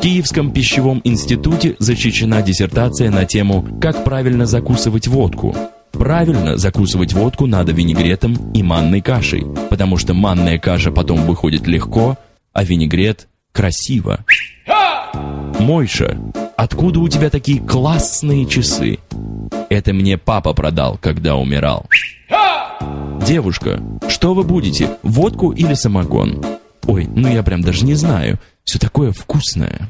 Киевском пищевом институте защищена диссертация на тему «Как правильно закусывать водку». Правильно закусывать водку надо винегретом и манной кашей, потому что манная каша потом выходит легко, а винегрет красиво. Мойша, откуда у тебя такие классные часы? Это мне папа продал, когда умирал. Девушка, что вы будете, водку или самогон? Ой, ну я прям даже не знаю. Все такое вкусное.